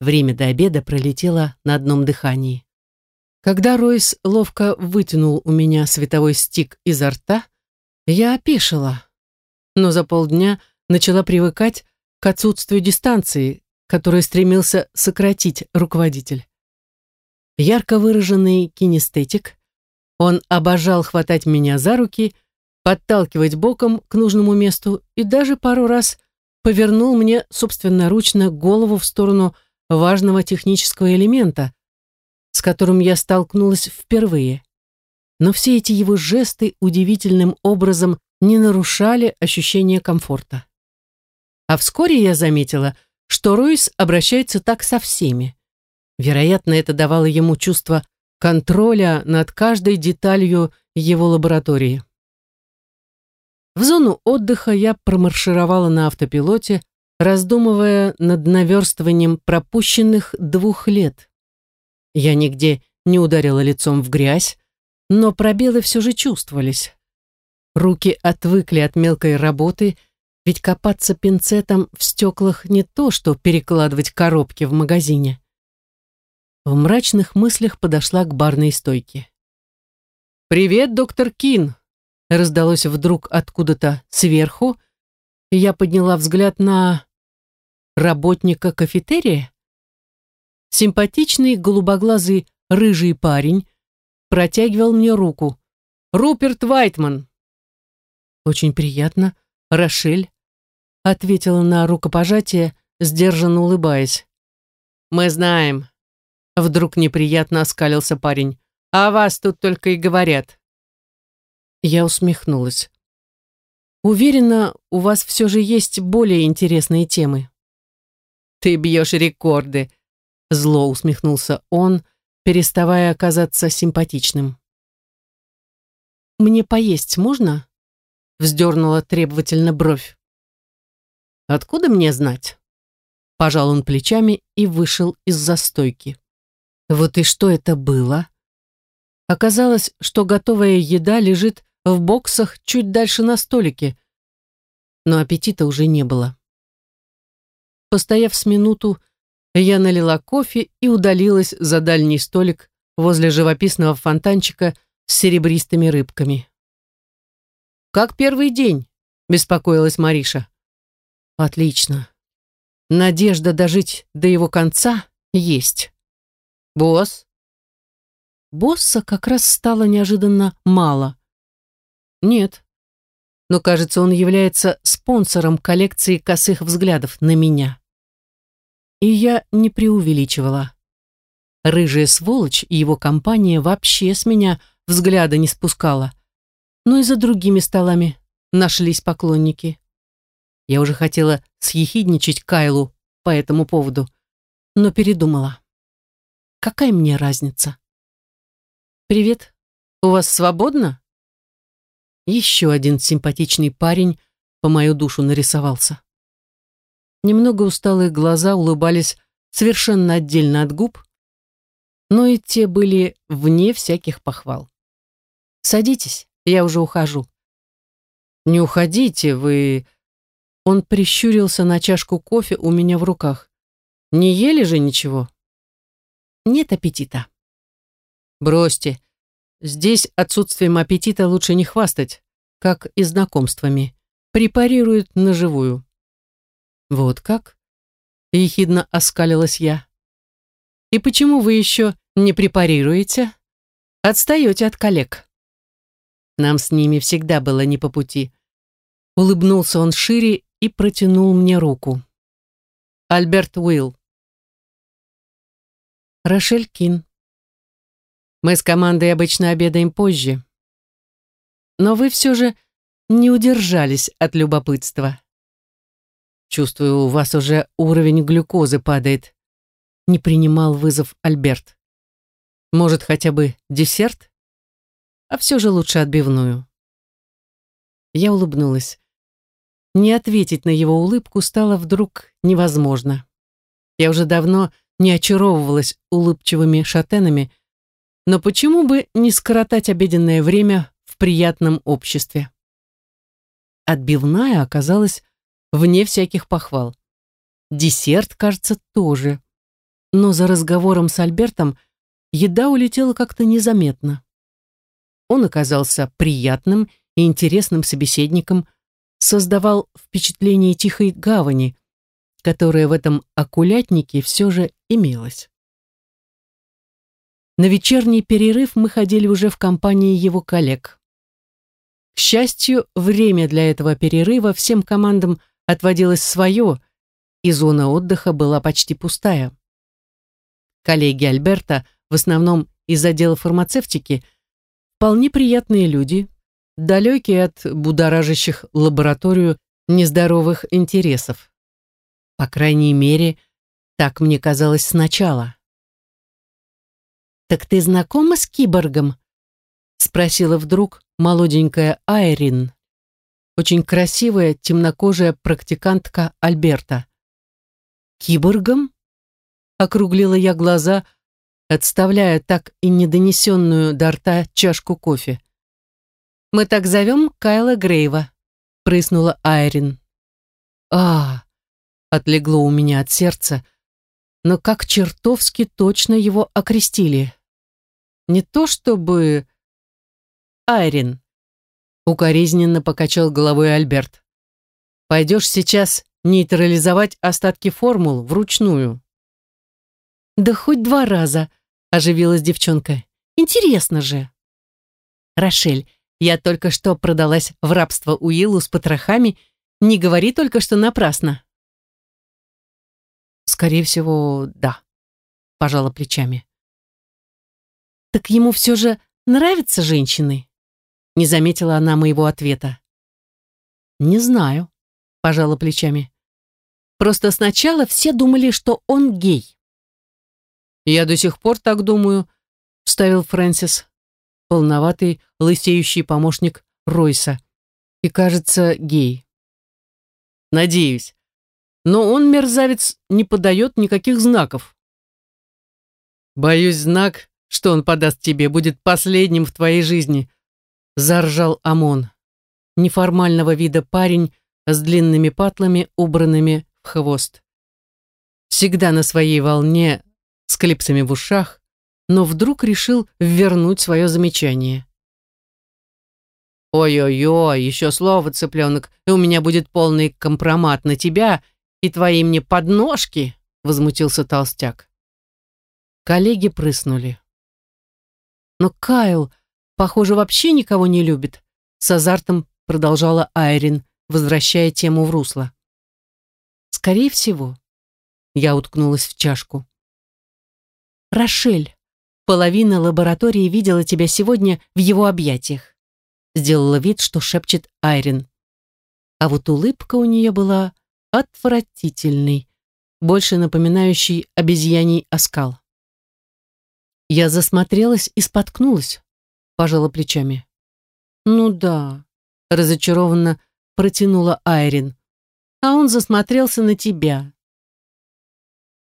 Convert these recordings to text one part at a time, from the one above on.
Время до обеда пролетело на одном дыхании. Когда Ройс ловко вытянул у меня световой стик изо рта, я опешила, но за полдня начала привыкать к отсутствию дистанции, которую стремился сократить руководитель. Ярко выраженный кинестетик, он обожал хватать меня за руки, подталкивать боком к нужному месту и даже пару раз повернул мне собственноручно голову в сторону важного технического элемента, с которым я столкнулась впервые. Но все эти его жесты удивительным образом не нарушали ощущение комфорта. А вскоре я заметила, что Ройс обращается так со всеми. Вероятно, это давало ему чувство контроля над каждой деталью его лаборатории. В зону отдыха я промаршировала на автопилоте, раздумывая над наверстыванием пропущенных двух лет. Я нигде не ударила лицом в грязь, но пробелы все же чувствовались. Руки отвыкли от мелкой работы, ведь копаться пинцетом в стеклах не то, что перекладывать коробки в магазине. В мрачных мыслях подошла к барной стойке. «Привет, доктор Кин!» раздалось вдруг откуда-то сверху, и я подняла взгляд на работника кафетерия. Симпатичный голубоглазый рыжий парень протягивал мне руку. «Руперт Вайтман!» «Очень приятно, Рошель», ответила на рукопожатие, сдержанно улыбаясь. «Мы знаем». Вдруг неприятно оскалился парень. «А вас тут только и говорят». Я усмехнулась. «Уверена, у вас все же есть более интересные темы». «Ты бьешь рекорды», — зло усмехнулся он, переставая оказаться симпатичным. «Мне поесть можно?» вздернула требовательно бровь. «Откуда мне знать?» Пожал он плечами и вышел из застойки. Вот и что это было? Оказалось, что готовая еда лежит в боксах чуть дальше на столике, но аппетита уже не было. Постояв с минуту, я налила кофе и удалилась за дальний столик возле живописного фонтанчика с серебристыми рыбками. «Как первый день?» — беспокоилась Мариша. «Отлично. Надежда дожить до его конца есть. Босс?» Босса как раз стало неожиданно мало. Нет. Но, кажется, он является спонсором коллекции косых взглядов на меня. И я не преувеличивала. Рыжая сволочь и его компания вообще с меня взгляда не спускала но и за другими столами нашлись поклонники. Я уже хотела съехидничать Кайлу по этому поводу, но передумала. Какая мне разница? «Привет. У вас свободно?» Еще один симпатичный парень по мою душу нарисовался. Немного усталые глаза улыбались совершенно отдельно от губ, но и те были вне всяких похвал. «Садитесь». Я уже ухожу». «Не уходите, вы...» Он прищурился на чашку кофе у меня в руках. «Не ели же ничего?» «Нет аппетита». «Бросьте. Здесь отсутствием аппетита лучше не хвастать, как и знакомствами. Препарируют на живую». «Вот как?» — ехидно оскалилась я. «И почему вы еще не препарируете? Отстаете от коллег». Нам с ними всегда было не по пути. Улыбнулся он шире и протянул мне руку. Альберт Уилл. Рошель Кин. Мы с командой обычно обедаем позже. Но вы все же не удержались от любопытства. Чувствую, у вас уже уровень глюкозы падает. Не принимал вызов Альберт. Может, хотя бы десерт? а все же лучше отбивную. Я улыбнулась. Не ответить на его улыбку стало вдруг невозможно. Я уже давно не очаровывалась улыбчивыми шатенами, но почему бы не скоротать обеденное время в приятном обществе? Отбивная оказалась вне всяких похвал. Десерт, кажется, тоже. но за разговором с Альбертом еда улетела как-то незаметно. Он оказался приятным и интересным собеседником, создавал впечатление тихой гавани, которая в этом окулятнике все же имелась. На вечерний перерыв мы ходили уже в компании его коллег. К счастью, время для этого перерыва всем командам отводилось свое, и зона отдыха была почти пустая. Коллеги Альберта, в основном из отдела фармацевтики, вполне приятные люди, далекие от будоражащих лабораторию нездоровых интересов. По крайней мере, так мне казалось сначала. «Так ты знакома с киборгом?» спросила вдруг молоденькая Айрин, очень красивая темнокожая практикантка Альберта. «Киборгом?» округлила я глаза, отставляя так и недонесенную до рта чашку кофе. «Мы так зовем Кайла Грейва», — прыснула Айрин. «А, отлегло у меня от сердца, но как чертовски точно его окрестили. Не то чтобы... Айрин. Укоризненно покачал головой Альберт. Пойдешь сейчас нейтрализовать остатки формул вручную. Да хоть два раза, оживилась девчонка. Интересно же. Рошель, я только что продалась в рабство Уиллу с потрохами. Не говори только, что напрасно. Скорее всего, да, пожала плечами. Так ему все же нравятся женщины? Не заметила она моего ответа. Не знаю, пожала плечами. Просто сначала все думали, что он гей. Я до сих пор так думаю, вставил Фрэнсис, полноватый, лысеющий помощник Ройса. И, кажется, гей. Надеюсь. Но он, мерзавец, не подает никаких знаков. Боюсь, знак что он подаст тебе, будет последним в твоей жизни», — заржал Амон. Неформального вида парень с длинными патлами, убранными в хвост. Всегда на своей волне, с клипсами в ушах, но вдруг решил вернуть свое замечание. «Ой-ой-ой, еще слово, цыпленок, и у меня будет полный компромат на тебя и твои мне подножки», — возмутился толстяк. Коллеги прыснули. Но Кайл, похоже, вообще никого не любит. С азартом продолжала Айрин, возвращая тему в русло. Скорее всего. Я уткнулась в чашку. Рошель, половина лаборатории видела тебя сегодня в его объятиях. Сделала вид, что шепчет Айрин. А вот улыбка у нее была отвратительной, больше напоминающей обезьяний оскал. Я засмотрелась и споткнулась, пожала плечами. Ну да, разочарованно протянула Айрин. А он засмотрелся на тебя.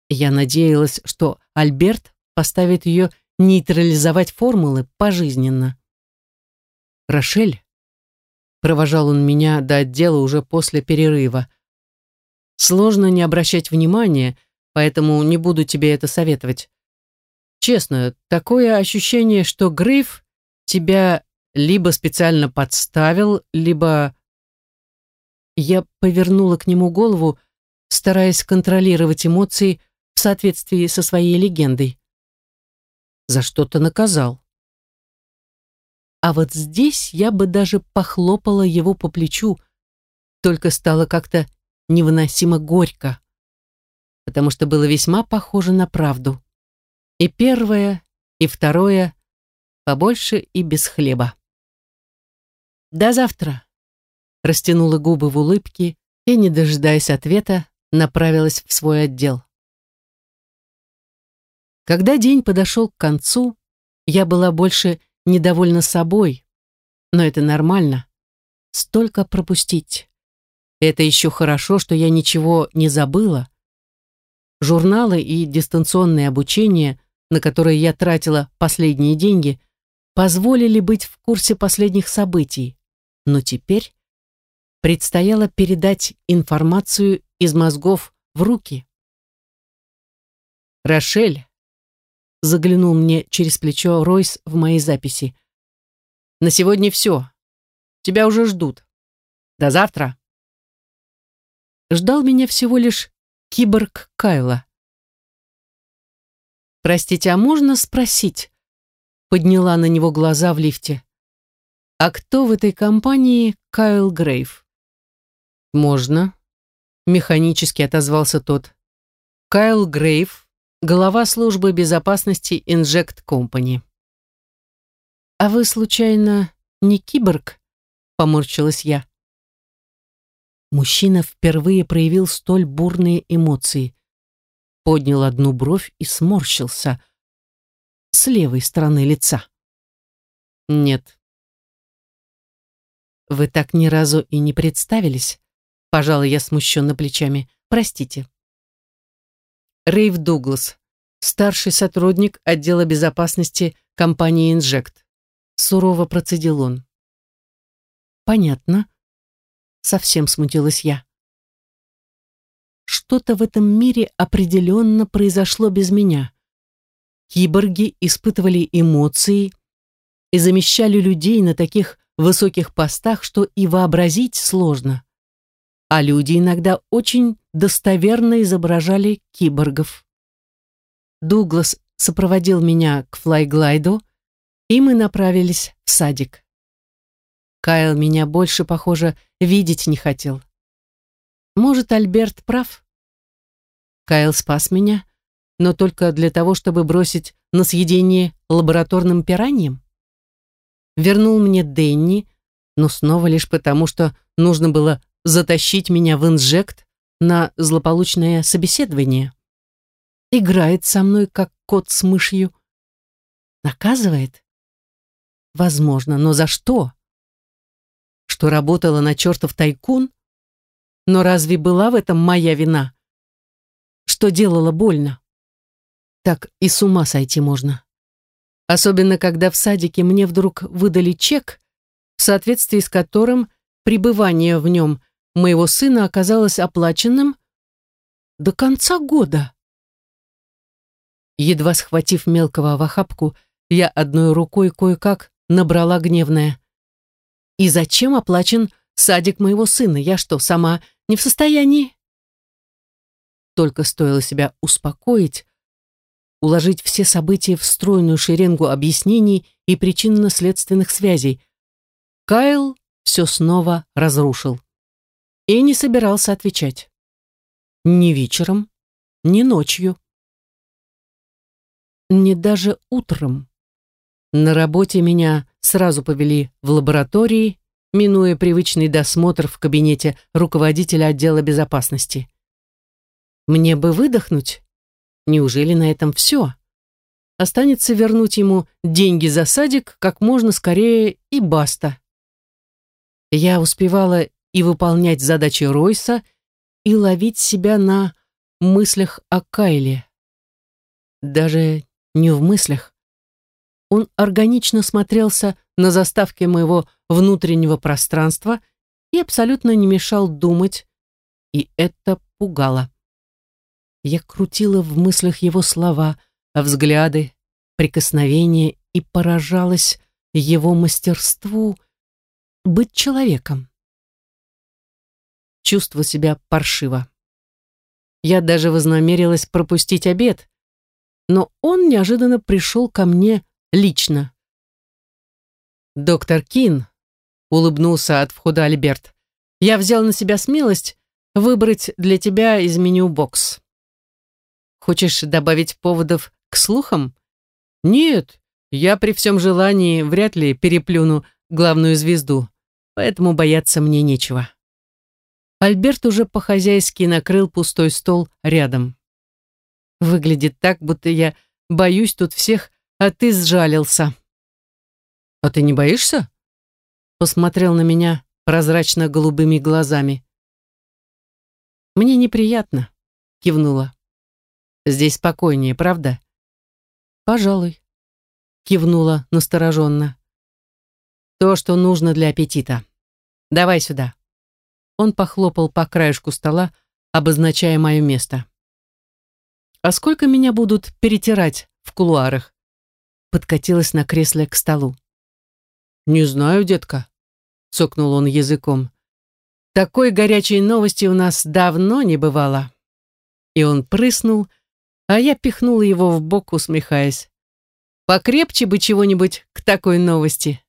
Я надеялась, что Альберт поставит ее нейтрализовать формулы пожизненно. «Рошель?» Провожал он меня до отдела уже после перерыва. «Сложно не обращать внимания, поэтому не буду тебе это советовать. Честно, такое ощущение, что Грейв тебя либо специально подставил, либо... Я повернула к нему голову, стараясь контролировать эмоции в соответствии со своей легендой. За что-то наказал. А вот здесь я бы даже похлопала его по плечу, только стало как-то невыносимо горько, потому что было весьма похоже на правду. И первое, и второе, побольше и без хлеба. «До завтра», — растянула губы в улыбке и, не дожидаясь ответа, направилась в свой отдел. Когда день подошел к концу, я была больше недовольна собой, но это нормально. Столько пропустить. Это еще хорошо, что я ничего не забыла. Журналы и дистанционное обучение на которые я тратила последние деньги, позволили быть в курсе последних событий. Но теперь предстояло передать информацию из мозгов в руки. Рошель, заглянул мне через плечо Ройс в моей записи. На сегодня все. Тебя уже ждут. До завтра. Ждал меня всего лишь киборг Кайла. «Простите, а можно спросить?» Подняла на него глаза в лифте. «А кто в этой компании Кайл Грейв?» «Можно», — механически отозвался тот. «Кайл Грейв, глава службы безопасности Inject Company». «А вы, случайно, не киборг?» — поморщилась я. Мужчина впервые проявил столь бурные эмоции. Поднял одну бровь и сморщился с левой стороны лица. «Нет», «Вы так ни разу и не представились?» Пожала я смущенно плечами. «Простите». Рейв Дуглас, старший сотрудник отдела безопасности компании «Инжект». Сурово процедил он. «Понятно». Совсем смутилась я. Что-то в этом мире определенно произошло без меня. Киборги испытывали эмоции и замещали людей на таких высоких постах, что и вообразить сложно. А люди иногда очень достоверно изображали киборгов. Дуглас сопроводил меня к флайглайду, и мы направились в садик. Кайл меня больше, похоже, видеть не хотел. Может, Альберт прав? Кайл спас меня, но только для того, чтобы бросить на съедение лабораторным пираньям? вернул мне Денни, но снова лишь потому, что нужно было затащить меня в инжект на злополучное собеседование. Играет со мной, как кот с мышью. Наказывает? Возможно, но за что? Что работала на чертов тайкун? Но разве была в этом моя вина? Что делала больно? Так и с ума сойти можно. Особенно, когда в садике мне вдруг выдали чек, в соответствии с которым пребывание в нем моего сына оказалось оплаченным до конца года. Едва схватив мелкого в охапку, я одной рукой кое-как набрала гневное. «И зачем оплачен садик моего сына? Я что, сама не в состоянии?» Только стоило себя успокоить, уложить все события в стройную шеренгу объяснений и причинно-следственных связей. Кайл все снова разрушил. И не собирался отвечать. Ни вечером, ни ночью. Не даже утром. На работе меня сразу повели в лаборатории, минуя привычный досмотр в кабинете руководителя отдела безопасности. Мне бы выдохнуть Неужели на этом все? Останется вернуть ему деньги за садик как можно скорее и баста. Я успевала и выполнять задачи Ройса, и ловить себя на мыслях о Кайле. Даже не в мыслях. Он органично смотрелся на заставке моего внутреннего пространства и абсолютно не мешал думать, и это пугало. Я крутила в мыслях его слова, взгляды, прикосновения и поражалась его мастерству быть человеком. Чувствовала себя паршиво. Я даже вознамерилась пропустить обед, но он неожиданно пришел ко мне лично. «Доктор Кин», — улыбнулся от входа Альберт, «я взял на себя смелость выбрать для тебя из меню бокс». Хочешь добавить поводов к слухам? Нет, я при всем желании вряд ли переплюну главную звезду, поэтому бояться мне нечего. Альберт уже по-хозяйски накрыл пустой стол рядом. Выглядит так, будто я боюсь тут всех, а ты сжалился. А ты не боишься? Посмотрел на меня прозрачно-голубыми глазами. Мне неприятно, кивнула. Здесь спокойнее, правда? Пожалуй, кивнула настороженно. То, что нужно для аппетита. Давай сюда. Он похлопал по краешку стола, обозначая мое место. а сколько меня будут перетирать в кулуарах?» Подкатилась на кресле к столу. «Не знаю, детка», — цокнул он языком. «Такой горячей новости у нас давно не бывало». И он прыснул, а я пихнула его в бок, усмехаясь. «Покрепче бы чего-нибудь к такой новости».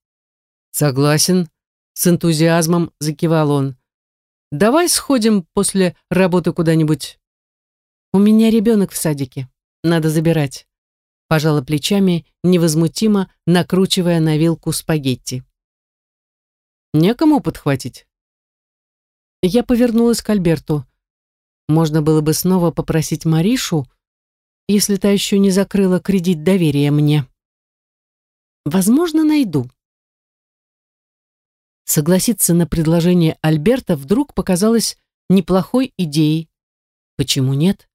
«Согласен», — с энтузиазмом закивал он. «Давай сходим после работы куда-нибудь». «У меня ребенок в садике. Надо забирать». Пожала плечами, невозмутимо накручивая на вилку спагетти. «Некому подхватить?» Я повернулась к Альберту. Можно было бы снова попросить Маришу, если та еще не закрыла кредит доверия мне. Возможно, найду. Согласиться на предложение Альберта вдруг показалось неплохой идеей. Почему нет?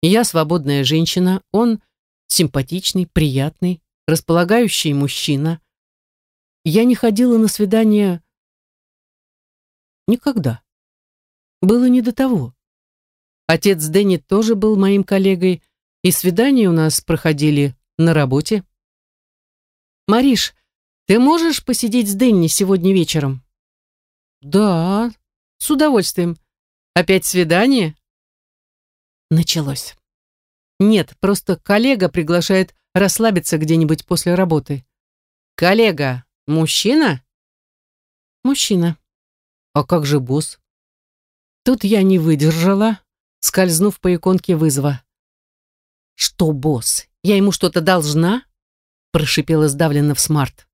Я свободная женщина, он симпатичный, приятный, располагающий мужчина. Я не ходила на свидания никогда. Было не до того. Отец Дэнни тоже был моим коллегой, и свидания у нас проходили на работе. «Мариш, ты можешь посидеть с Дэнни сегодня вечером?» «Да, с удовольствием. Опять свидание?» Началось. «Нет, просто коллега приглашает расслабиться где-нибудь после работы». «Коллега, мужчина?» «Мужчина». «А как же босс?» Тут я не выдержала, скользнув по иконке вызова. «Что, босс, я ему что-то должна?» прошипела сдавленно в смарт.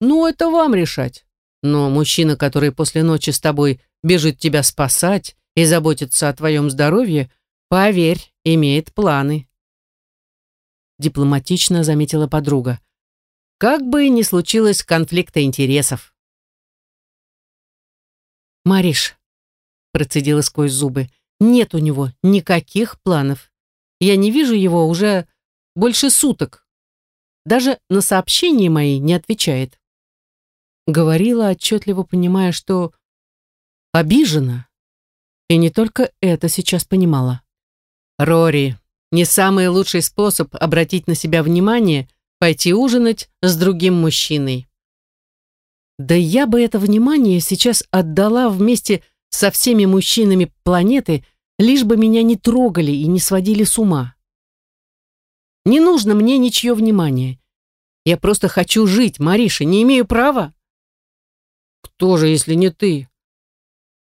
«Ну, это вам решать. Но мужчина, который после ночи с тобой бежит тебя спасать и заботится о твоем здоровье, поверь, имеет планы». Дипломатично заметила подруга. Как бы ни случилось конфликта интересов. «Мариш», процедила сквозь зубы, нет у него никаких планов. Я не вижу его уже больше суток. Даже на сообщения мои не отвечает. Говорила, отчетливо понимая, что обижена. И не только это сейчас понимала. Рори, не самый лучший способ обратить на себя внимание — пойти ужинать с другим мужчиной. Да я бы это внимание сейчас отдала вместе со всеми мужчинами планеты, лишь бы меня не трогали и не сводили с ума. Не нужно мне ничье внимание. Я просто хочу жить, Мариша, не имею права. Кто же, если не ты?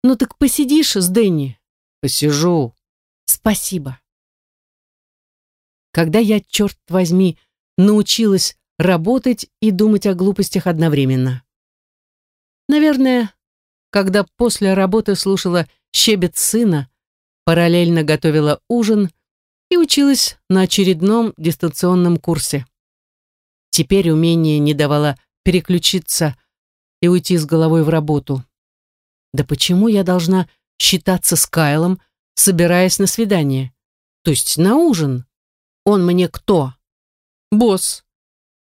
Ну так посидишь с Дэнни? Посижу. Спасибо. Когда я, черт возьми, научилась работать и думать о глупостях одновременно. Наверное, когда после работы слушала щебет сына, параллельно готовила ужин и училась на очередном дистанционном курсе. Теперь умение не давало переключиться и уйти с головой в работу. Да почему я должна считаться с Кайлом, собираясь на свидание? То есть на ужин? Он мне кто? Босс.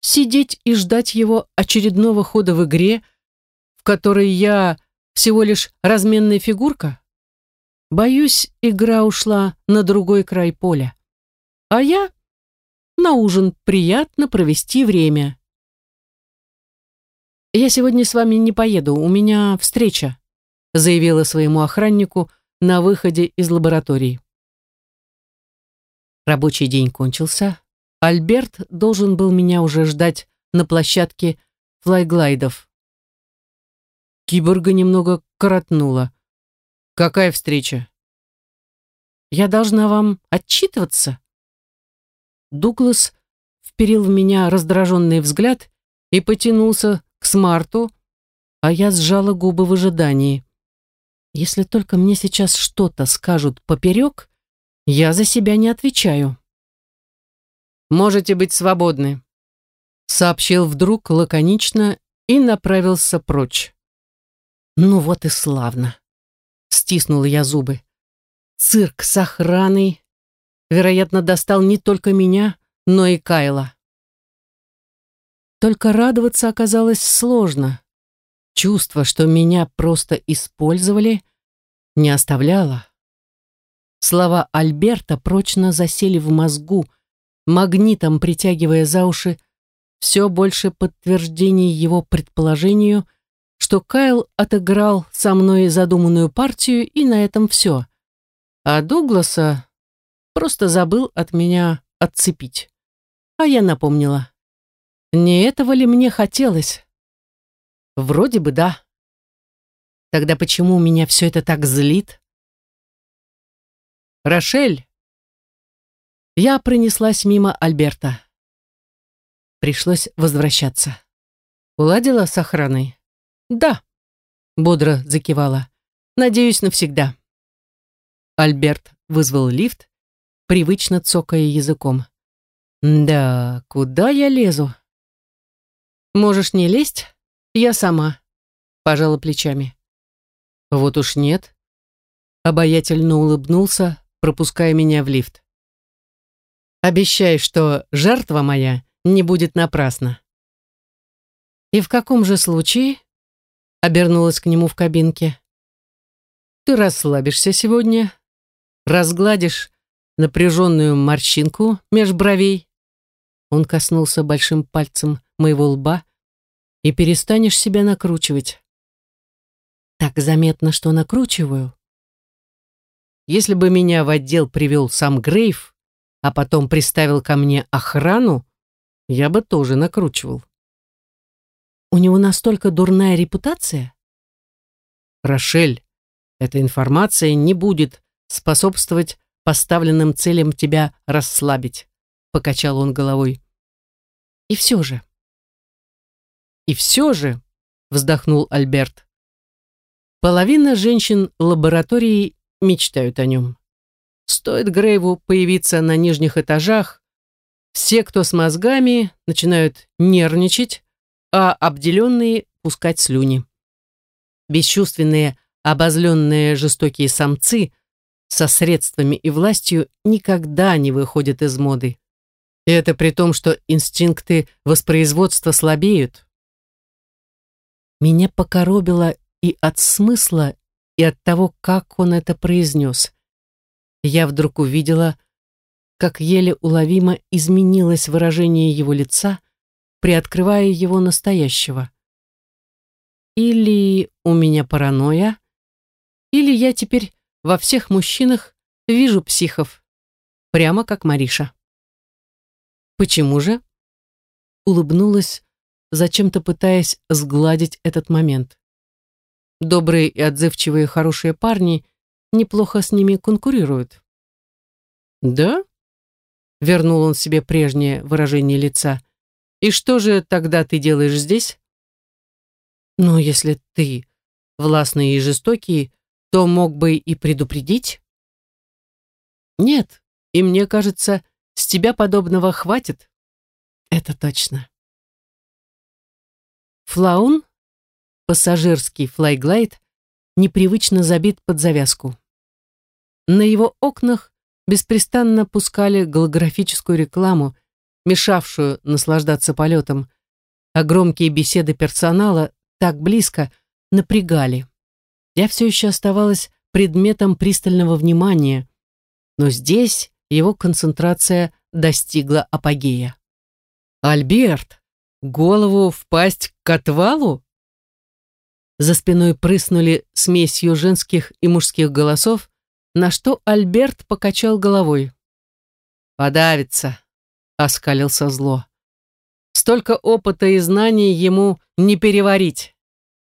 Сидеть и ждать его очередного хода в игре, в которой я всего лишь разменная фигурка? Боюсь, игра ушла на другой край поля. А я на ужин приятно провести время. «Я сегодня с вами не поеду, у меня встреча», заявила своему охраннику на выходе из лаборатории. Рабочий день кончился. Альберт должен был меня уже ждать на площадке флайглайдов. Киборга немного коротнула. «Какая встреча?» «Я должна вам отчитываться?» Дуглас вперил в меня раздраженный взгляд и потянулся к смарту, а я сжала губы в ожидании. Если только мне сейчас что-то скажут поперек, я за себя не отвечаю. «Можете быть свободны», — сообщил вдруг лаконично и направился прочь. Ну вот и славно. Стиснула я зубы. Цирк с охраной, вероятно, достал не только меня, но и Кайла. Только радоваться оказалось сложно. Чувство, что меня просто использовали, не оставляло. Слова Альберта прочно засели в мозгу, магнитом притягивая за уши все больше подтверждений его предположению, что Кайл отыграл со мной задуманную партию, и на этом все. А Дугласа просто забыл от меня отцепить. А я напомнила. Не этого ли мне хотелось? Вроде бы да. Тогда почему меня все это так злит? «Рошель!» Я пронеслась мимо Альберта. Пришлось возвращаться. Уладила с охраной? Да, бодро закивала. Надеюсь, навсегда. Альберт вызвал лифт, привычно цокая языком. Да, куда я лезу? Можешь не лезть, я сама, пожала плечами. Вот уж нет. Обаятельно улыбнулся, пропуская меня в лифт. Обещай, что жертва моя не будет напрасна. И в каком же случае? Обернулась к нему в кабинке. Ты расслабишься сегодня, разгладишь напряженную морщинку меж бровей. Он коснулся большим пальцем моего лба и перестанешь себя накручивать. Так заметно, что накручиваю. Если бы меня в отдел привел сам Грейв, а потом приставил ко мне охрану, я бы тоже накручивал. У него настолько дурная репутация? Рошель, эта информация не будет способствовать поставленным целям тебя расслабить, покачал он головой. И все же. И все же, вздохнул Альберт. Половина женщин лаборатории мечтают о нем. Стоит Грейву появиться на нижних этажах, все, кто с мозгами, начинают нервничать, а обделенные пускать слюни. Бесчувственные, обозленные жестокие самцы со средствами и властью никогда не выходят из моды. И это при том, что инстинкты воспроизводства слабеют. Меня покоробило и от смысла, и от того, как он это произнес. Я вдруг увидела, как еле уловимо изменилось выражение его лица, приоткрывая его настоящего. Или у меня паранойя, или я теперь во всех мужчинах вижу психов, прямо как Мариша. Почему же? Улыбнулась, зачем-то пытаясь сгладить этот момент. Добрые и отзывчивые хорошие парни неплохо с ними конкурируют. Да? Вернул он себе прежнее выражение лица. «И что же тогда ты делаешь здесь?» «Ну, если ты властный и жестокий, то мог бы и предупредить?» «Нет, и мне кажется, с тебя подобного хватит». «Это точно». Флаун, пассажирский флайглайд, непривычно забит под завязку. На его окнах беспрестанно пускали голографическую рекламу, мешавшую наслаждаться полетом, а громкие беседы персонала так близко напрягали. Я все еще оставалась предметом пристального внимания, но здесь его концентрация достигла апогея. «Альберт, голову впасть к отвалу?» За спиной прыснули смесью женских и мужских голосов, на что Альберт покачал головой. «Подавится», — оскалился зло. «Столько опыта и знаний ему не переварить».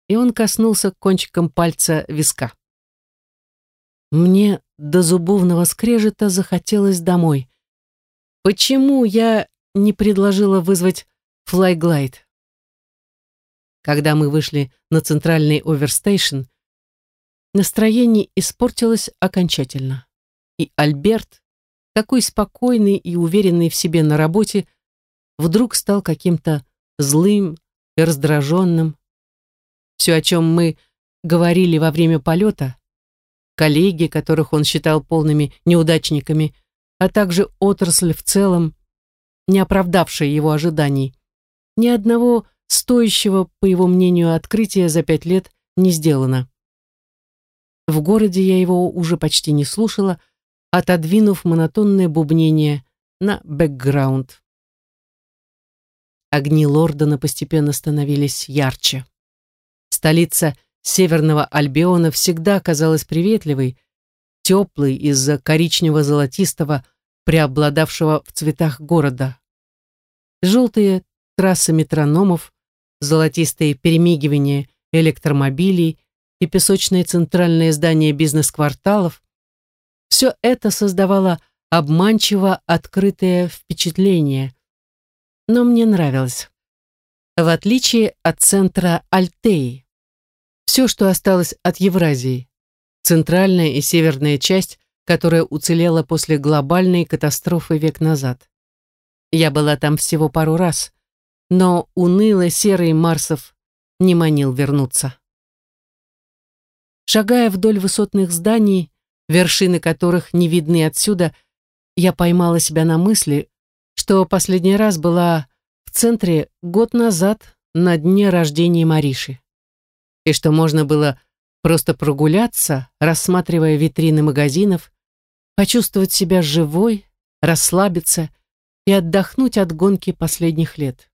И он коснулся кончиком пальца виска. Мне до зубовного скрежета захотелось домой. Почему я не предложила вызвать флайглайд? Когда мы вышли на центральный оверстейшн, Настроение испортилось окончательно. И Альберт, такой спокойный и уверенный в себе на работе, вдруг стал каким-то злым и раздраженным. Все, о чем мы говорили во время полета, коллеги, которых он считал полными неудачниками, а также отрасль в целом, не оправдавшая его ожиданий, ни одного стоящего, по его мнению, открытия за пять лет не сделано. В городе я его уже почти не слушала, отодвинув монотонное бубнение на бэкграунд. Огни Лордона постепенно становились ярче. Столица Северного Альбиона всегда казалась приветливой, теплой из-за коричнево-золотистого, преобладавшего в цветах города. Желтые трассы метрономов, золотистые перемигивания электромобилей и песочные центральные здания бизнес-кварталов – все это создавало обманчиво открытое впечатление. Но мне нравилось. В отличие от центра Альтеи. Все, что осталось от Евразии. Центральная и северная часть, которая уцелела после глобальной катастрофы век назад. Я была там всего пару раз, но унылый серый Марсов не манил вернуться. Шагая вдоль высотных зданий, вершины которых не видны отсюда, я поймала себя на мысли, что последний раз была в центре год назад на дне рождения Мариши. И что можно было просто прогуляться, рассматривая витрины магазинов, почувствовать себя живой, расслабиться и отдохнуть от гонки последних лет.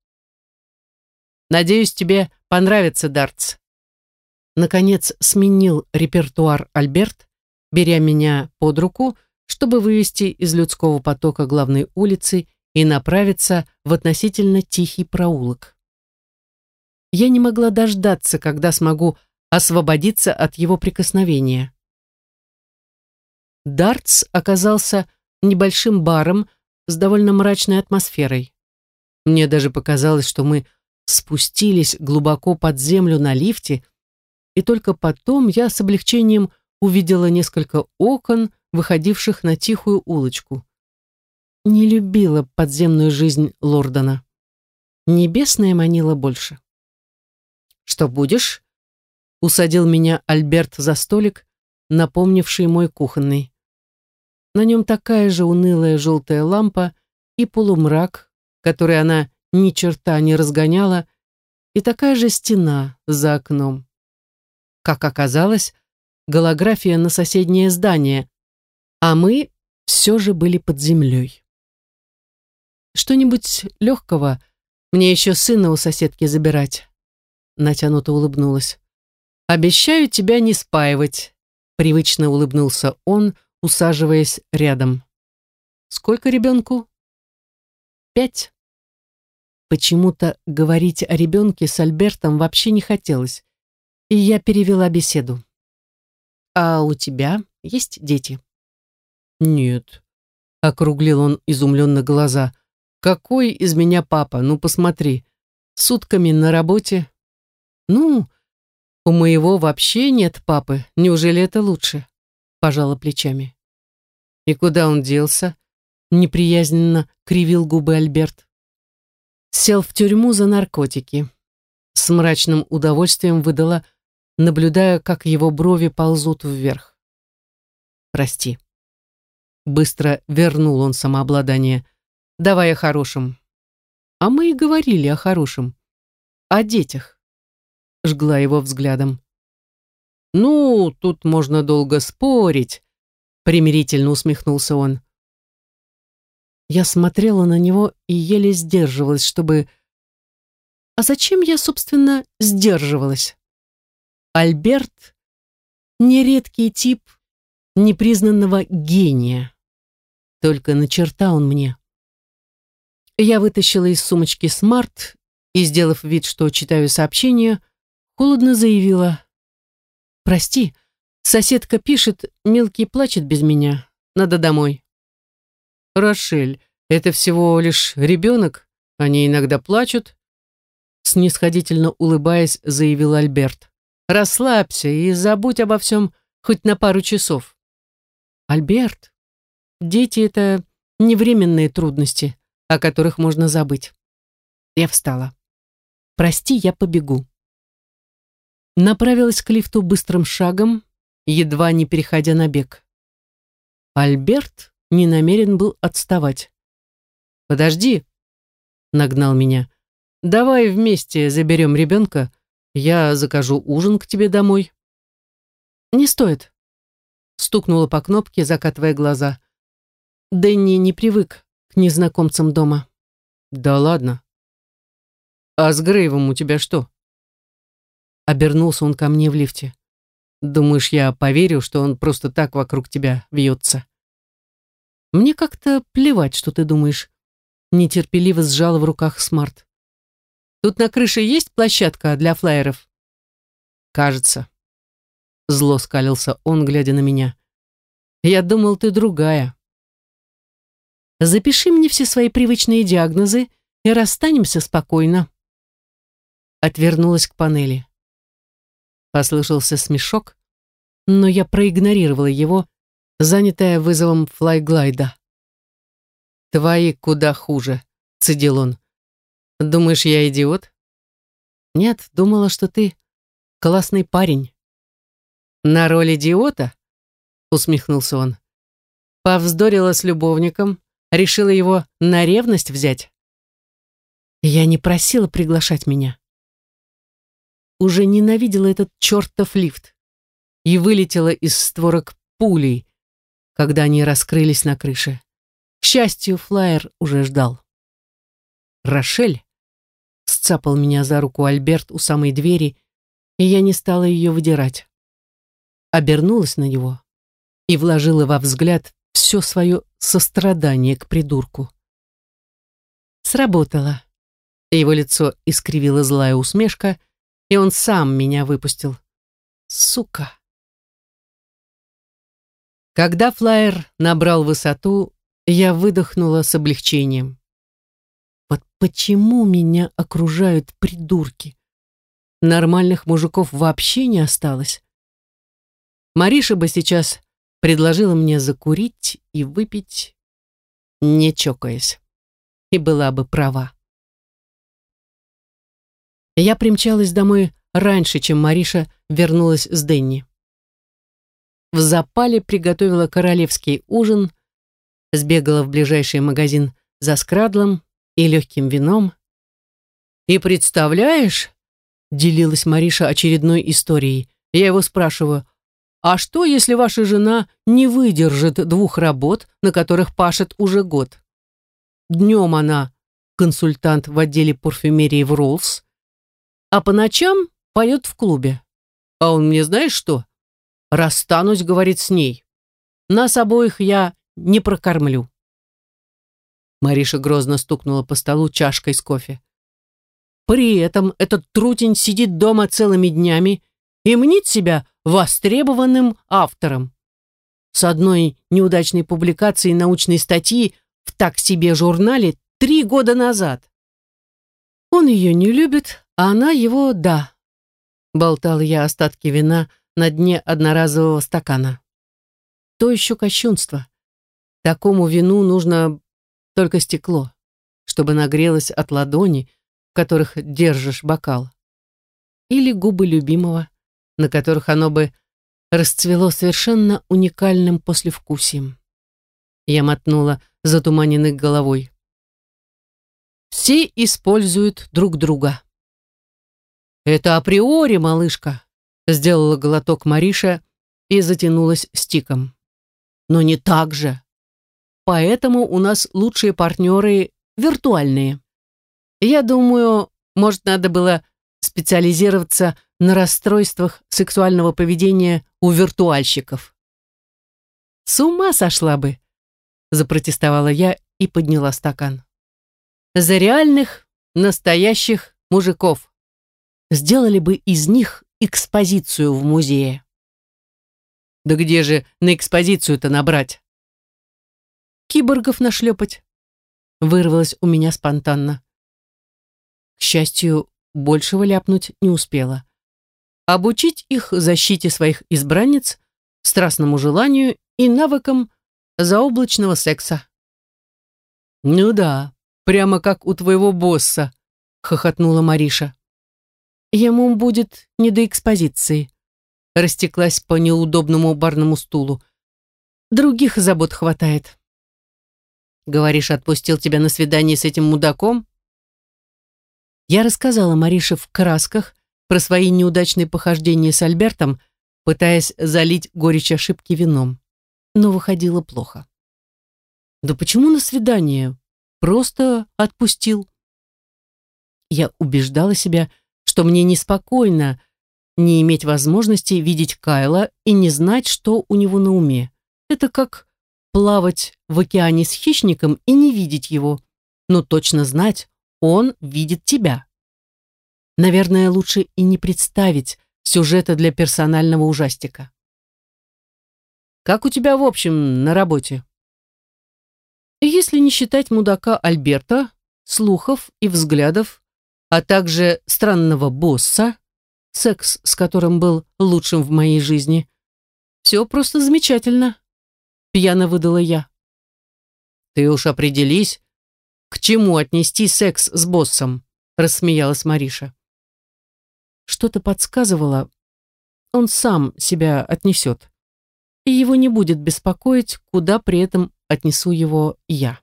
«Надеюсь, тебе понравится дартс», наконец сменил репертуар Альберт, беря меня под руку, чтобы вывести из людского потока главной улицы и направиться в относительно тихий проулок. Я не могла дождаться, когда смогу освободиться от его прикосновения. Дартс оказался небольшим баром с довольно мрачной атмосферой. Мне даже показалось, что мы спустились глубоко под землю на лифте, и только потом я с облегчением увидела несколько окон, выходивших на тихую улочку. Не любила подземную жизнь Лордона. Небесная манила больше. «Что будешь?» Усадил меня Альберт за столик, напомнивший мой кухонный. На нем такая же унылая желтая лампа и полумрак, который она ни черта не разгоняла, и такая же стена за окном. Как оказалось, голография на соседнее здание, а мы все же были под землей. Что-нибудь легкого, мне еще сына у соседки забирать. Натянуто улыбнулась. Обещаю тебя не спаивать, привычно улыбнулся он, усаживаясь рядом. Сколько ребенку? Пять. Почему-то говорить о ребенке с Альбертом вообще не хотелось и я перевела беседу. «А у тебя есть дети?» «Нет», — округлил он изумленно глаза. «Какой из меня папа? Ну, посмотри. Сутками на работе. Ну, у моего вообще нет папы. Неужели это лучше?» Пожала плечами. «И куда он делся?» Неприязненно кривил губы Альберт. Сел в тюрьму за наркотики. С мрачным удовольствием выдала наблюдая, как его брови ползут вверх. «Прости». Быстро вернул он самообладание. «Давай о хорошем». «А мы и говорили о хорошем. О детях». Жгла его взглядом. «Ну, тут можно долго спорить», — примирительно усмехнулся он. Я смотрела на него и еле сдерживалась, чтобы... А зачем я, собственно, сдерживалась? Альберт — нередкий тип непризнанного гения. Только на черта он мне. Я вытащила из сумочки смарт и, сделав вид, что читаю сообщение, холодно заявила. «Прости, соседка пишет, мелкий плачет без меня. Надо домой». «Рошель, это всего лишь ребенок, они иногда плачут», снисходительно улыбаясь, заявил Альберт. Расслабься и забудь обо всем хоть на пару часов. Альберт, дети — это не временные трудности, о которых можно забыть. Я встала. Прости, я побегу. Направилась к лифту быстрым шагом, едва не переходя на бег. Альберт не намерен был отставать. «Подожди», — нагнал меня, — «давай вместе заберем ребенка, я закажу ужин к тебе домой. Не стоит. Стукнула по кнопке, закатывая глаза. Дэнни не привык к незнакомцам дома. Да ладно. А с Грейвом у тебя что? Обернулся он ко мне в лифте. Думаешь, я поверю, что он просто так вокруг тебя вьется? Мне как-то плевать, что ты думаешь. Нетерпеливо сжала в руках смарт. Тут на крыше есть площадка для флайеров? Кажется. Зло скалился он, глядя на меня. Я думал, ты другая. Запиши мне все свои привычные диагнозы и расстанемся спокойно. Отвернулась к панели. Послышался смешок, но я проигнорировала его, занятая вызовом флайглайда. «Твои куда хуже», — цедил он. «Думаешь, я идиот?» «Нет, думала, что ты классный парень». «На роль идиота?» — усмехнулся он. «Повздорила с любовником, решила его на ревность взять?» Я не просила приглашать меня. Уже ненавидела этот чертов лифт и вылетела из створок пулей, когда они раскрылись на крыше. К счастью, флайер уже ждал. «Рошель?» — сцапал меня за руку Альберт у самой двери, и я не стала ее выдирать. Обернулась на него и вложила во взгляд все свое сострадание к придурку. Сработало. Его лицо искривила злая усмешка, и он сам меня выпустил. Сука. Когда флайер набрал высоту, я выдохнула с облегчением. Вот почему меня окружают придурки? Нормальных мужиков вообще не осталось. Мариша бы сейчас предложила мне закурить и выпить, не чокаясь. И была бы права. Я примчалась домой раньше, чем Мариша вернулась с Денни в запале приготовила королевский ужин, сбегала в ближайший магазин за скрадлом и легким вином. «И представляешь?» — делилась Мариша очередной историей. Я его спрашиваю, «А что, если ваша жена не выдержит двух работ, на которых пашет уже год?» Днем она консультант в отделе парфюмерии в Роллс, а по ночам поет в клубе. А он мне знаешь что? Расстанусь, говорит, с ней. Нас обоих я не прокормлю. Мариша грозно стукнула по столу чашкой с кофе. При этом этот трутень сидит дома целыми днями и мнит себя востребованным автором. С одной неудачной публикацией научной статьи в так себе журнале три года назад. Он ее не любит, а она его «да». Болтал я остатки вина, на дне одноразового стакана. То еще кощунство. Такому вину нужно только стекло, чтобы нагрелось от ладони, в которых держишь бокал. Или губы любимого, на которых оно бы расцвело совершенно уникальным послевкусием. Я мотнула затуманенной головой. Все используют друг друга. Это априори, малышка. Сделала глоток Мариша и затянулась стиком. Но не так же. Поэтому у нас лучшие партнеры виртуальные. Я думаю, может, надо было специализироваться на расстройствах сексуального поведения у виртуальщиков. С ума сошла бы, запротестовала я и подняла стакан. За реальных, настоящих мужиков. Сделали бы из них экспозицию в музее. Да где же на экспозицию-то набрать? Киборгов нашлепать. Вырвалось у меня спонтанно. К счастью, большего ляпнуть не успела. Обучить их защите своих избранниц, страстному желанию и навыкам заоблачного секса. «Ну да, прямо как у твоего босса», — хохотнула Мариша. Ему будет не до экспозиции. Растеклась по неудобному барному стулу. Других забот хватает. Говоришь, отпустил тебя на свидание с этим мудаком? Я рассказала Марише в красках про свои неудачные похождения с Альбертом, пытаясь залить горечь ошибки вином. Но выходило плохо. Да почему на свидание? Просто отпустил. Я убеждала себя, что мне неспокойно не иметь возможности видеть Кайла и не знать, что у него на уме. Это как плавать в океане с хищником и не видеть его, но точно знать, он видит тебя. Наверное, лучше и не представить сюжета для персонального ужастика. «Как у тебя в общем на работе?» Если не считать мудака Альберта, слухов и взглядов, а также странного босса, секс с которым был лучшим в моей жизни, все просто замечательно, пьяно выдала я. Ты уж определись, к чему отнести секс с боссом, рассмеялась Мариша. Что-то подсказывало, он сам себя отнесет, и его не будет беспокоить, куда при этом отнесу его я.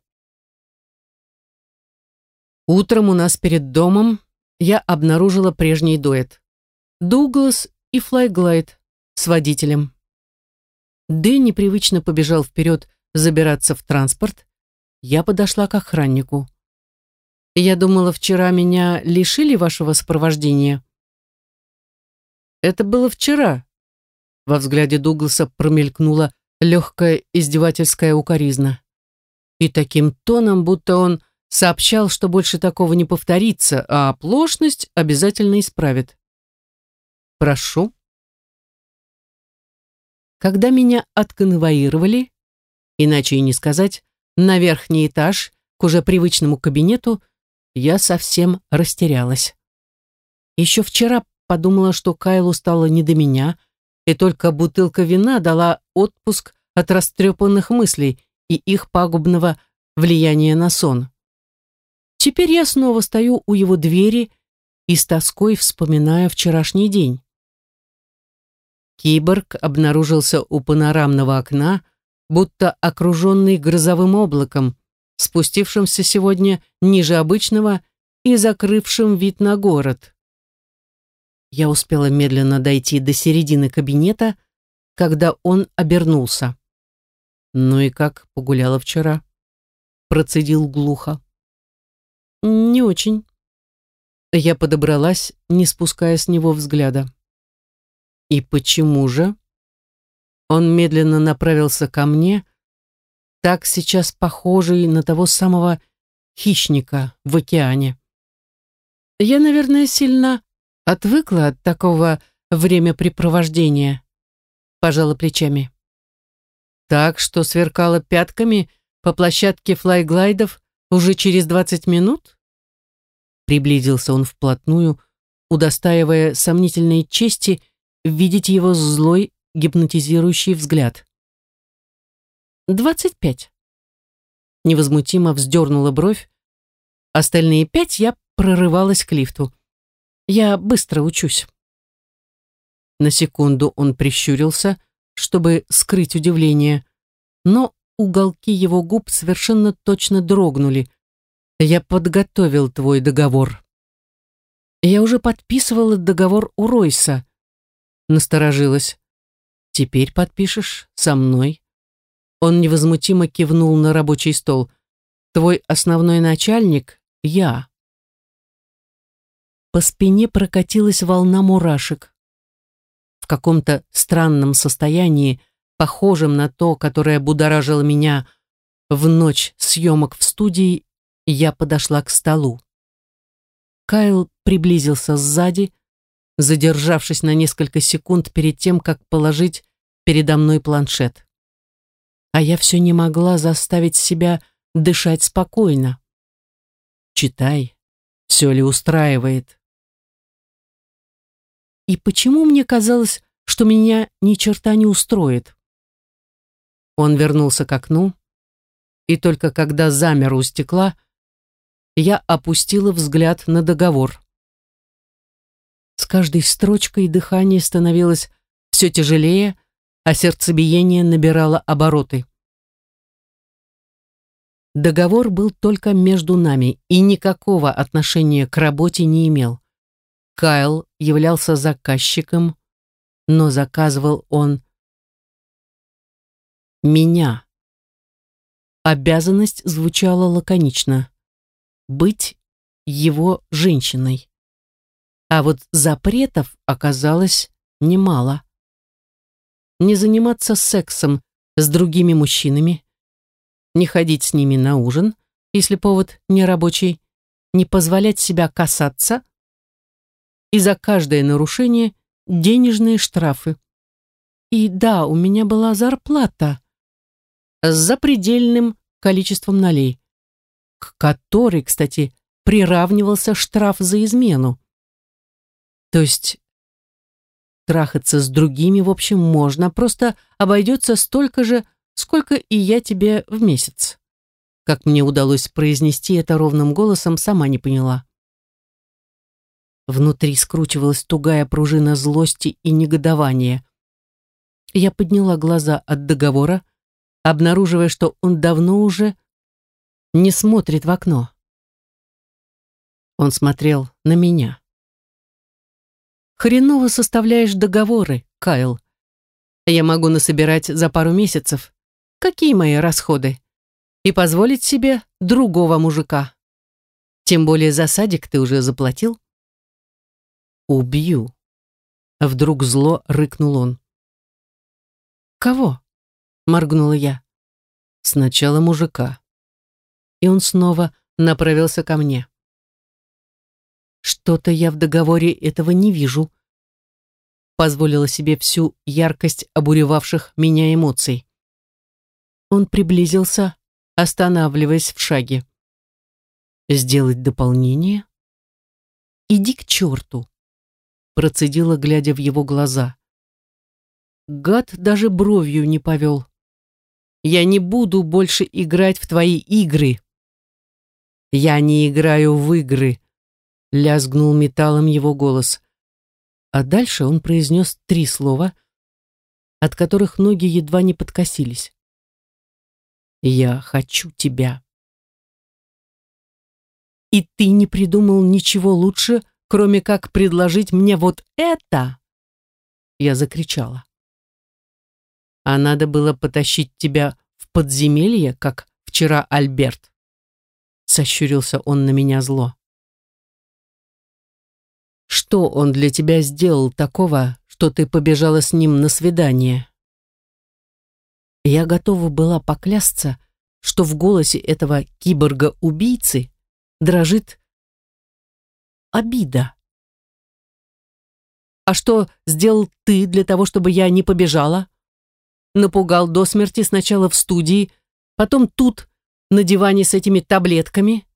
Утром у нас перед домом я обнаружила прежний дуэт. Дуглас и Флайглайд с водителем. Дэн непривычно побежал вперед забираться в транспорт. Я подошла к охраннику. «Я думала, вчера меня лишили вашего сопровождения». «Это было вчера». Во взгляде Дугласа промелькнула легкая издевательская укоризна. И таким тоном, будто он сообщал, что больше такого не повторится, а оплошность обязательно исправит. «Прошу». Когда меня отконвоировали, иначе и не сказать, на верхний этаж, к уже привычному кабинету, я совсем растерялась. Еще вчера подумала, что Кайлу стало не до меня, и только бутылка вина дала отпуск от растрепанных мыслей и их пагубного влияния на сон. Теперь я снова стою у его двери и с тоской вспоминаю вчерашний день. Киборг обнаружился у панорамного окна, будто окруженный грозовым облаком, спустившимся сегодня ниже обычного и закрывшим вид на город. Я успела медленно дойти до середины кабинета, когда он обернулся. «Ну и как погуляла вчера?» Процедил глухо. «Не очень». Я подобралась, не спуская с него взгляда. «И почему же?» Он медленно направился ко мне, так сейчас похожий на того самого хищника в океане. Я, наверное, сильно отвыкла от такого времяпрепровождения, пожала плечами. Так что сверкала пятками по площадке флайглайдов уже через двадцать минут? Приблизился он вплотную, удостаивая сомнительной чести видеть его злой, гипнотизирующий взгляд. «Двадцать пять». Невозмутимо вздернула бровь. Остальные пять я прорывалась к лифту. Я быстро учусь. На секунду он прищурился, чтобы скрыть удивление, но уголки его губ совершенно точно дрогнули. «Я подготовил твой договор». «Я уже подписывала договор у Ройса», Насторожилась. «Теперь подпишешь со мной?» Он невозмутимо кивнул на рабочий стол. «Твой основной начальник — я». По спине прокатилась волна мурашек. В каком-то странном состоянии, похожем на то, которое будоражило меня в ночь съемок в студии, я подошла к столу. Кайл приблизился сзади, задержавшись на несколько секунд перед тем, как положить передо мной планшет. А я все не могла заставить себя дышать спокойно. Читай, все ли устраивает. И почему мне казалось, что меня ни черта не устроит? Он вернулся к окну, и только когда замер у стекла, я опустила взгляд на договор. Каждой строчкой дыхание становилось все тяжелее, а сердцебиение набирало обороты. Договор был только между нами и никакого отношения к работе не имел. Кайл являлся заказчиком, но заказывал он меня. обязанность звучала лаконично. Быть его женщиной. А вот запретов оказалось немало. Не заниматься сексом с другими мужчинами, не ходить с ними на ужин, если повод не рабочий, не позволять себя касаться, и за каждое нарушение денежные штрафы. И да, у меня была зарплата с запредельным количеством налей, к которой, кстати, приравнивался штраф за измену. То есть трахаться с другими, в общем, можно, просто обойдется столько же, сколько и я тебе в месяц. Как мне удалось произнести это ровным голосом, сама не поняла. Внутри скручивалась тугая пружина злости и негодования. Я подняла глаза от договора, обнаруживая, что он давно уже не смотрит в окно. Он смотрел на меня. «Хреново составляешь договоры, Кайл. Я могу насобирать за пару месяцев. Какие мои расходы? И позволить себе другого мужика. Тем более за садик ты уже заплатил». «Убью», — вдруг зло рыкнул он. «Кого?» — моргнула я. «Сначала мужика». И он снова направился ко мне. Что-то я в договоре этого не вижу. Позволила себе всю яркость обуревавших меня эмоций. Он приблизился, останавливаясь в шаге. Сделать дополнение? Иди к черту, процедила, глядя в его глаза. Гад даже бровью не повел. Я не буду больше играть в твои игры. Я не играю в игры, лязгнул металлом его голос. А дальше он произнес три слова, от которых ноги едва не подкосились. «Я хочу тебя». «И ты не придумал ничего лучше, кроме как предложить мне вот это?» Я закричала. «А надо было потащить тебя в подземелье, как вчера Альберт?» Сощурился он на меня зло. Что он для тебя сделал такого, что ты побежала с ним на свидание? Я готова была поклясться, что в голосе этого киборга-убийцы дрожит обида. А что сделал ты для того, чтобы я не побежала? Напугал до смерти сначала в студии, потом тут, на диване с этими таблетками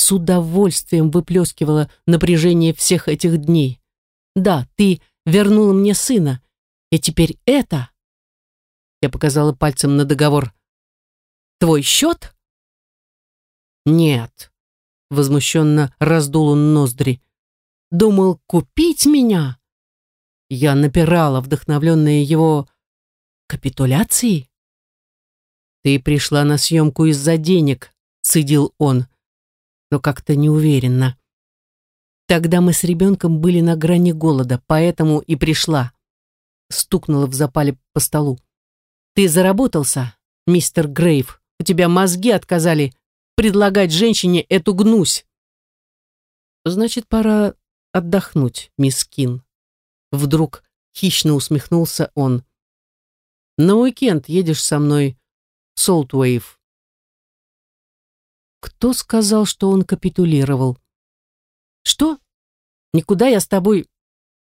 с удовольствием выплескивала напряжение всех этих дней. Да, ты вернула мне сына, и теперь это... Я показала пальцем на договор. Твой счет? Нет. Возмущенно раздул он ноздри. Думал купить меня? Я напирала, вдохновленная его капитуляцией. Ты пришла на съемку из-за денег, цедил он но как-то неуверенно. Тогда мы с ребенком были на грани голода, поэтому и пришла. Стукнула в запале по столу. Ты заработался, мистер Грейв. У тебя мозги отказали предлагать женщине эту гнусь. Значит, пора отдохнуть, мисс Кин. Вдруг хищно усмехнулся он. На уикенд едешь со мной в Солтуэйв. Кто сказал, что он капитулировал? Что? Никуда я с тобой...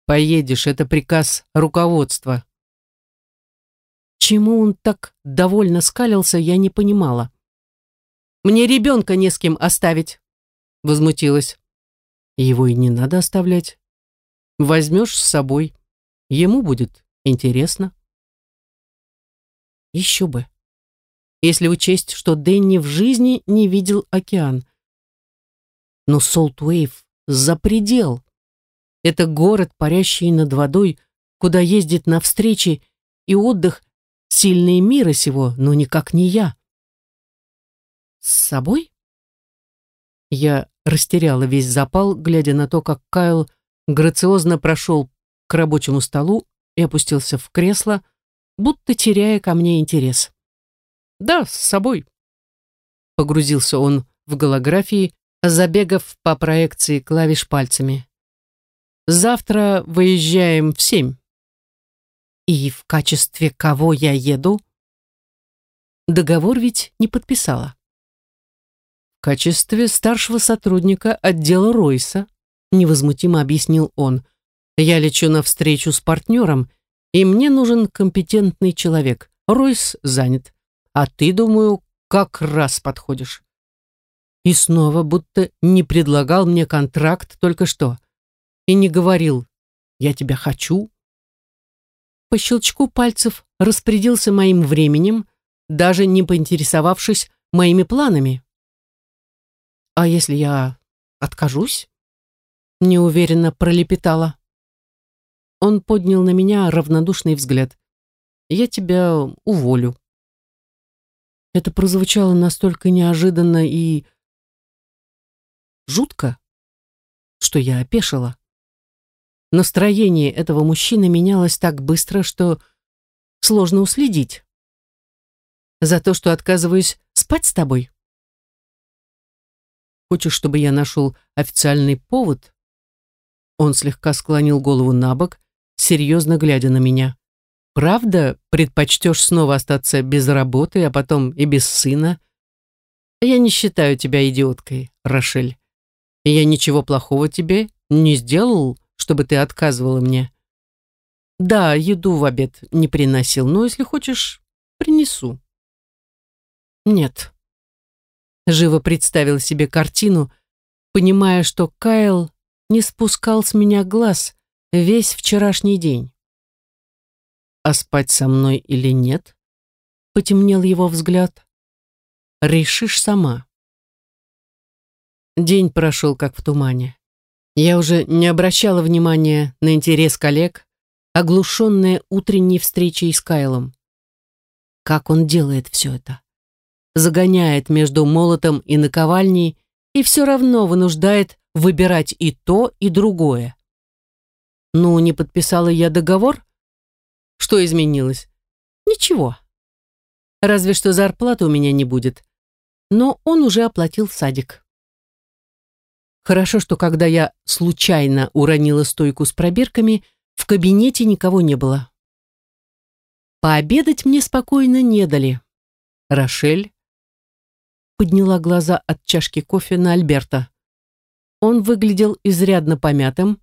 Поедешь, это приказ руководства. Чему он так довольно скалился, я не понимала. Мне ребенка не с кем оставить, возмутилась. Его и не надо оставлять. Возьмешь с собой. Ему будет интересно. Еще бы если учесть, что Дэнни в жизни не видел океан. Но Солтуэйв за предел. Это город, парящий над водой, куда ездит на встречи и отдых сильные мира сего, но никак не я. С собой? Я растеряла весь запал, глядя на то, как Кайл грациозно прошел к рабочему столу и опустился в кресло, будто теряя ко мне интерес. Да, с собой. погрузился он в голографии, забегав по проекции клавиш пальцами. «Завтра выезжаем в семь». «И в качестве кого я еду?» Договор ведь не подписала. «В качестве старшего сотрудника отдела Ройса», невозмутимо объяснил он. «Я лечу на встречу с партнером, и мне нужен компетентный человек. Ройс занят. А ты, думаю, как раз подходишь». И снова будто не предлагал мне контракт только что. И не говорил «я тебя хочу». По щелчку пальцев распорядился моим временем, даже не поинтересовавшись моими планами. «А если я откажусь?» Неуверенно пролепетала. Он поднял на меня равнодушный взгляд. «Я тебя уволю». Это прозвучало настолько неожиданно и жутко, что я опешила. Настроение этого мужчины менялось так быстро, что сложно уследить. За то, что отказываюсь спать с тобой? Хочешь, чтобы я нашел официальный повод? Он слегка склонил голову на бок, серьезно глядя на меня. Правда, предпочтешь снова остаться без работы, а потом и без сына? Я не считаю тебя идиоткой, Рошель и я ничего плохого тебе не сделал, чтобы ты отказывала мне. Да, еду в обед не приносил, но если хочешь, принесу. Нет. Живо представил себе картину, понимая, что Кайл не спускал с меня глаз весь вчерашний день. А спать со мной или нет? Потемнел его взгляд. Решишь сама. День прошел как в тумане. Я уже не обращала внимания на интерес коллег, оглушенная утренней встречей с Кайлом. Как он делает все это? Загоняет между молотом и наковальней и все равно вынуждает выбирать и то, и другое. Ну, не подписала я договор? Что изменилось? Ничего. Разве что зарплаты у меня не будет. Но он уже оплатил садик. Хорошо, что когда я случайно уронила стойку с пробирками, в кабинете никого не было. Пообедать мне спокойно не дали. Рошель подняла глаза от чашки кофе на Альберта. Он выглядел изрядно помятым,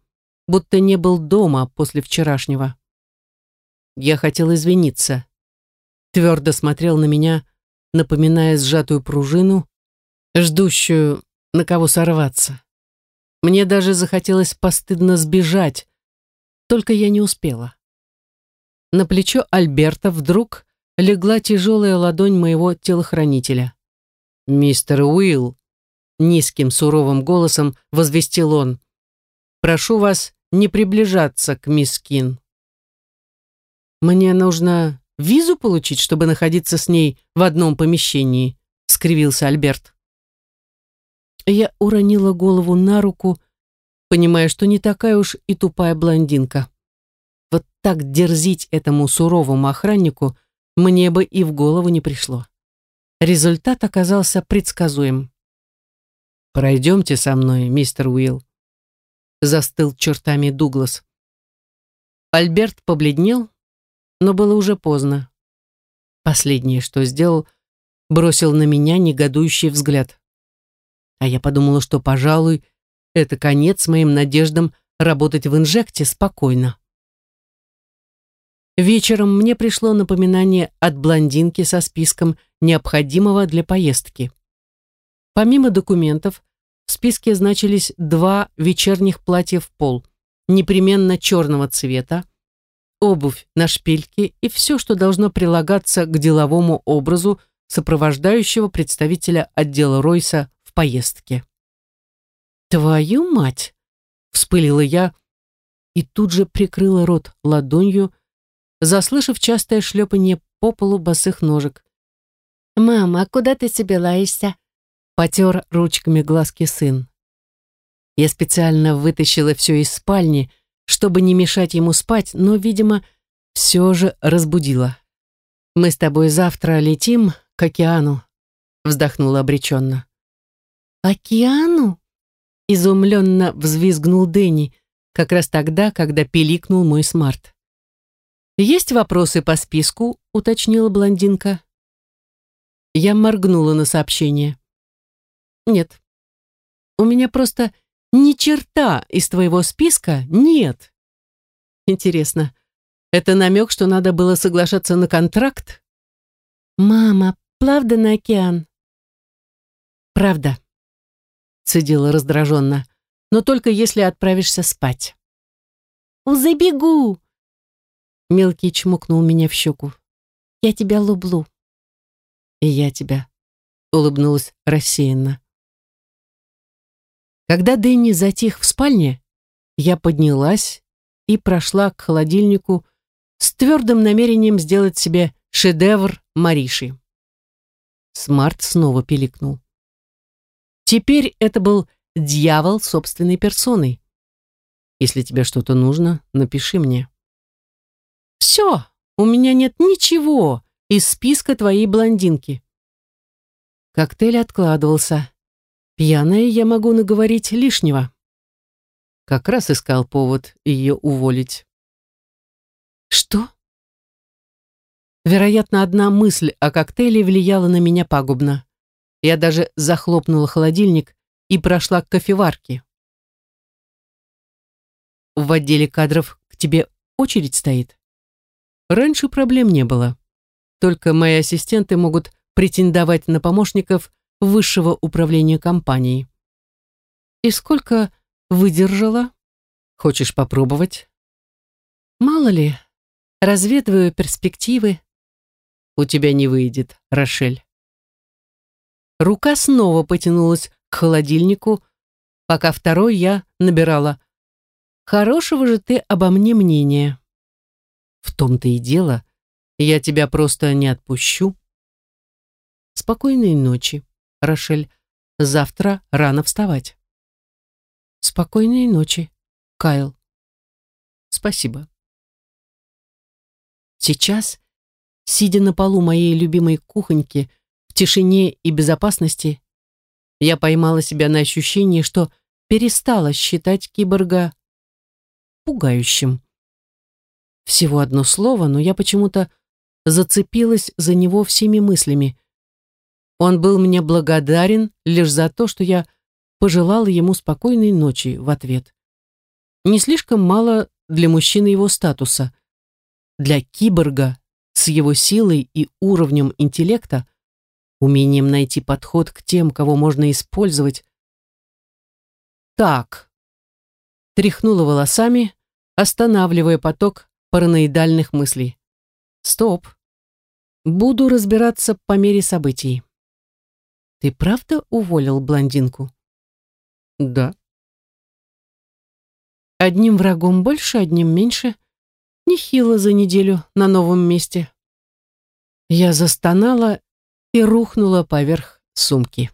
будто не был дома после вчерашнего. Я хотел извиниться. Твердо смотрел на меня, напоминая сжатую пружину, ждущую, на кого сорваться. Мне даже захотелось постыдно сбежать, только я не успела. На плечо Альберта вдруг легла тяжелая ладонь моего телохранителя. «Мистер Уилл», — низким суровым голосом возвестил он, «прошу вас не приближаться к мисс Кин». «Мне нужно визу получить, чтобы находиться с ней в одном помещении», — скривился Альберт. Я уронила голову на руку, понимая, что не такая уж и тупая блондинка. Вот так дерзить этому суровому охраннику мне бы и в голову не пришло. Результат оказался предсказуем. «Пройдемте со мной, мистер Уилл», — застыл чертами Дуглас. Альберт побледнел, но было уже поздно. Последнее, что сделал, бросил на меня негодующий взгляд. А я подумала, что, пожалуй, это конец моим надеждам работать в инжекте спокойно. Вечером мне пришло напоминание от блондинки со списком необходимого для поездки. Помимо документов, в списке значились два вечерних платья в пол, непременно черного цвета, обувь на шпильке и все, что должно прилагаться к деловому образу сопровождающего представителя отдела Ройса в поездке. «Твою мать!» — вспылила я и тут же прикрыла рот ладонью, заслышав частое шлепанье по полу босых ножек. «Мама, а куда ты собираешься?» — потер ручками глазки сын. Я специально вытащила все из спальни, чтобы не мешать ему спать, но, видимо, все же разбудила. «Мы с тобой завтра летим к океану. вздохнула обреченно. «Океану?» — изумленно взвизгнул Дэнни, как раз тогда, когда пиликнул мой смарт. «Есть вопросы по списку?» — уточнила блондинка. Я моргнула на сообщение. «Нет. У меня просто ни черта из твоего списка нет». Интересно, это намек, что надо было соглашаться на контракт? «Мама, правда на океан?» «Правда», — цедила раздраженно, «но только если отправишься спать». «Забегу!» Мелкий чмокнул меня в щеку. «Я тебя люблю». «И я тебя», — улыбнулась рассеянно. Когда Дэнни затих в спальне, я поднялась и прошла к холодильнику с твердым намерением сделать себе шедевр Мариши. Смарт снова пиликнул. Теперь это был дьявол собственной персоной. Если тебе что-то нужно, напиши мне. Все, у меня нет ничего из списка твоей блондинки. Коктейль откладывался. Пьяная я могу наговорить лишнего. Как раз искал повод ее уволить. Что? Вероятно, одна мысль о коктейле влияла на меня пагубно. Я даже захлопнула холодильник и прошла к кофеварке. В отделе кадров к тебе очередь стоит? Раньше проблем не было. Только мои ассистенты могут претендовать на помощников высшего управления компанией. И сколько выдержала? Хочешь попробовать? Мало ли, разведываю перспективы. У тебя не выйдет, Рошель. Рука снова потянулась к холодильнику, пока второй я набирала. Хорошего же ты обо мне мнения. В том-то и дело, я тебя просто не отпущу. Спокойной ночи, Рошель. Завтра рано вставать. Спокойной ночи, Кайл. Спасибо. Сейчас, сидя на полу моей любимой кухоньки, в тишине и безопасности, я поймала себя на ощущении, что перестала считать киборга пугающим. Всего одно слово, но я почему-то зацепилась за него всеми мыслями. Он был мне благодарен лишь за то, что я пожелала ему спокойной ночи в ответ. Не слишком мало для мужчины его статуса. Для киборга с его силой и уровнем интеллекта, умением найти подход к тем, кого можно использовать. Так. Тряхнула волосами, останавливая поток параноидальных мыслей. Стоп. Буду разбираться по мере событий. Ты правда уволил блондинку? Да. Одним врагом больше, одним меньше. Нехило за неделю на новом месте. Я застонала и рухнула поверх сумки.